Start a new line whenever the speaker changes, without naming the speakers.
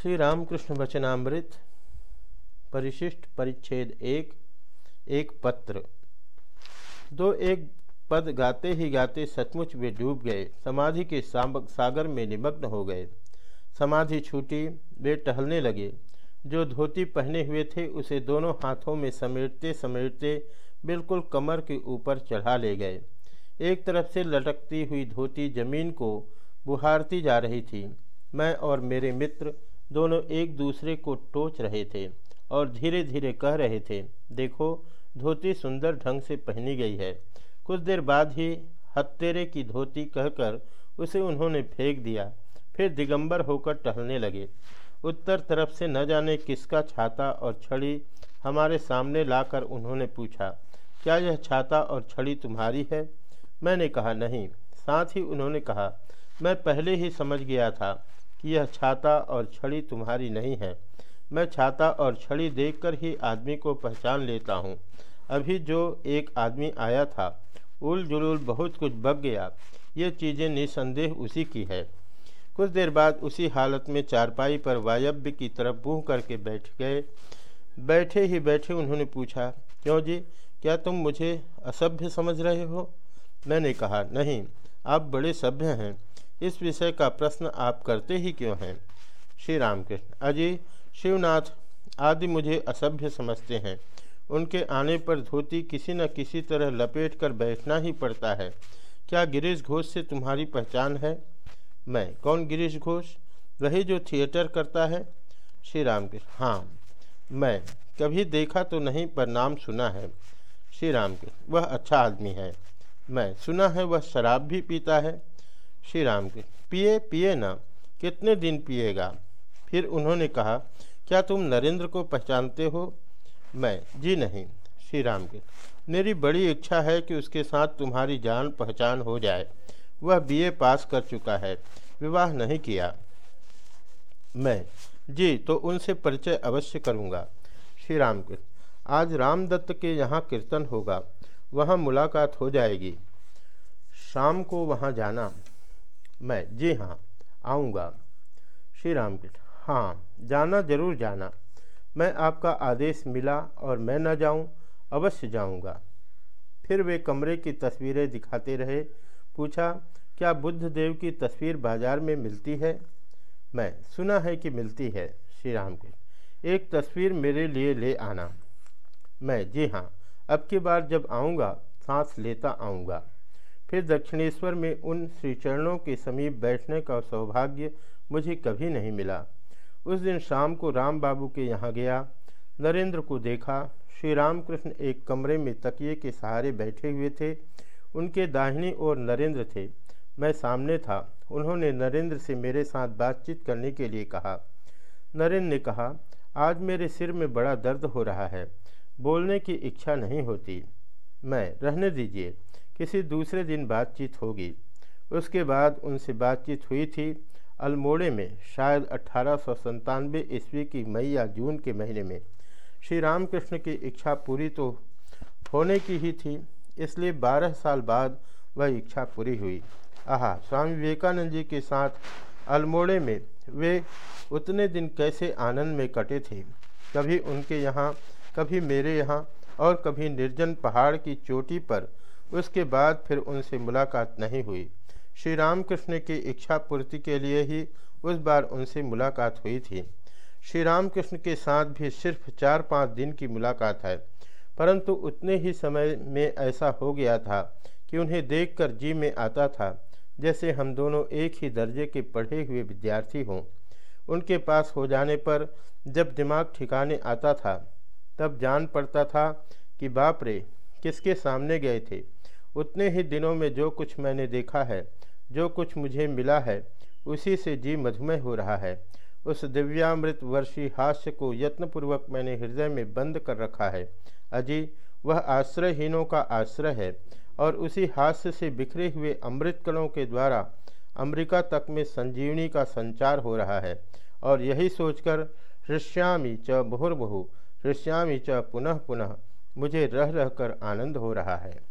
श्री रामकृष्ण वचनामृत, परिशिष्ट परिच्छेद एक एक पत्र। दो एक पद गाते ही गाते सचमुच वे डूब गए। समाधि के सागर में निमग्न हो गए। समाधि छूटी, वे टहलने लगे। जो धोती पहने हुए थे, उसे दोनों हाथों में समेटते समेटते बिल्कुल कमर के ऊपर चढ़ा ले गए। एक तरफ़ से लटकती हुई धोती ज़मीन को बुहारती जा रही थी। मैं और मेरे मित्र दोनों एक दूसरे को टोच रहे थे और धीरे धीरे कह रहे थे, देखो, धोती सुंदर ढंग से पहनी गई है। कुछ देर बाद ही हत्तेरे की धोती कहकर उसे उन्होंने फेंक दिया। फिर दिगंबर होकर टहलने लगे। उत्तर तरफ़ से न जाने किसका छाता और छड़ी हमारे सामने लाकर उन्होंने पूछा, क्या यह छाता और छड़ी तुम्हारी है? मैंने कहा, नहीं। साथ ही उन्होंने कहा, मैं पहले ही समझ गया था। कि यह छाता और छड़ी तुम्हारी नहीं है। मैं छाता और छड़ी देखकर ही आदमी को पहचान लेता हूँ। अभी जो एक आदमी आया था, उल जुलूल बहुत कुछ बग गया। ये चीज़ें निसंदेह उसी की है। कुछ देर बाद उसी हालत में चारपाई पर वायव्य की तरफ़ बूह करके बैठ गए। बैठे ही बैठे उन्होंने पूछा, क्यों जी, क्या तुम मुझे असभ्य समझ रहे हो? मैंने कहा, नहीं, आप बड़े सभ्य हैं। इस विषय का प्रश्न आप करते ही क्यों हैं? श्री रामकृष्ण। अजय शिवनाथ आदि मुझे असभ्य समझते हैं। उनके आने पर धोती किसी न किसी तरह लपेट कर बैठना ही पड़ता है। क्या गिरीश घोष से तुम्हारी पहचान है? मैं। कौन गिरीश घोष? वही जो थिएटर करता है? श्री रामकृष्ण। हाँ मैं। कभी देखा तो नहीं, पर नाम सुना है। श्री रामकृष्ण। वह अच्छा आदमी है। मैं। सुना है वह शराब भी पीता है। श्री राम के, पिए पिए ना, कितने दिन पिएगा? फिर उन्होंने कहा, क्या तुम नरेंद्र को पहचानते हो? मैं, जी नहीं, श्री राम के। मेरी बड़ी इच्छा है कि उसके साथ तुम्हारी जान पहचान हो जाए। वह बीए पास कर चुका है। विवाह नहीं किया। मैं, जी तो उनसे परिचय अवश्य करूँगा। श्री राम के, आज रामदत्त के यहाँ कीर्तन होगा। वहाँ मुलाकात हो जाएगी। शाम को वहाँ जाना। मैं, जी हाँ आऊँगा। श्री राम कृष्ण हाँ जाना ज़रूर जाना। मैं आपका आदेश मिला और मैं न जाऊँ, अवश्य जाऊँगा। फिर वे कमरे की तस्वीरें दिखाते रहे। पूछा, क्या बुद्ध देव की तस्वीर बाज़ार में मिलती है? मैं, सुना है कि मिलती है, श्री राम कृष्ण एक तस्वीर मेरे लिए ले आना। मैं, जी हाँ अब की बार जब आऊँगा, सांस लेता आऊँगा। फिर दक्षिणेश्वर में उन श्री चरणों के समीप बैठने का सौभाग्य मुझे कभी नहीं मिला। उस दिन शाम को राम बाबू के यहाँ गया। नरेंद्र को देखा। श्री रामकृष्ण एक कमरे में तकिए के सहारे बैठे हुए थे। उनके दाहिनी ओर नरेंद्र थे। मैं सामने था। उन्होंने नरेंद्र से मेरे साथ बातचीत करने के लिए कहा। नरेंद्र ने कहा, आज मेरे सिर में बड़ा दर्द हो रहा है। बोलने की इच्छा नहीं होती। मैं, रहने दीजिए। किसी दूसरे दिन बातचीत होगी। उसके बाद उनसे बातचीत हुई थी अल्मोड़े में, शायद अठारह सौ ईस्वी की मई या जून के महीने में। श्री रामकृष्ण की इच्छा पूरी तो होने की ही थी, इसलिए बारह साल बाद वह इच्छा पूरी हुई। आहा, स्वामी विवेकानंद जी के साथ अल्मोड़े में वे उतने दिन कैसे आनंद में कटे थे? कभी उनके यहाँ, कभी मेरे यहाँ और कभी निर्जन पहाड़ की चोटी पर, उसके बाद फिर उनसे मुलाकात नहीं हुई। श्री रामकृष्ण की इच्छा पूर्ति के लिए ही उस बार उनसे मुलाकात हुई थी। श्री रामकृष्ण के साथ भी सिर्फ़ चार पाँच दिन की मुलाकात है, परंतु उतने ही समय में ऐसा हो गया था कि उन्हें देखकर जी में आता था, जैसे हम दोनों एक ही दर्जे के पढ़े हुए विद्यार्थी हों। उनके पास हो जाने पर जब दिमाग ठिकाने आता था तब जान पड़ता था कि बाप रे, किसके सामने गए थे? उतने ही दिनों में जो कुछ मैंने देखा है, जो कुछ मुझे मिला है, उसी से जी मधुमेह हो रहा है। उस दिव्यामृत वर्षी हास्य को यत्नपूर्वक मैंने हृदय में बंद कर रखा है। अजी, वह आश्रयहीनों का आश्रय है और उसी हास्य से बिखरे हुए अमृत कणों के द्वारा अमेरिका तक में संजीवनी का संचार हो रहा है। और यही सोचकर हृष्यामी च बहुर्बहु हृष्यामी च पुनः पुनः। मुझे रह रहकर आनंद हो रहा है।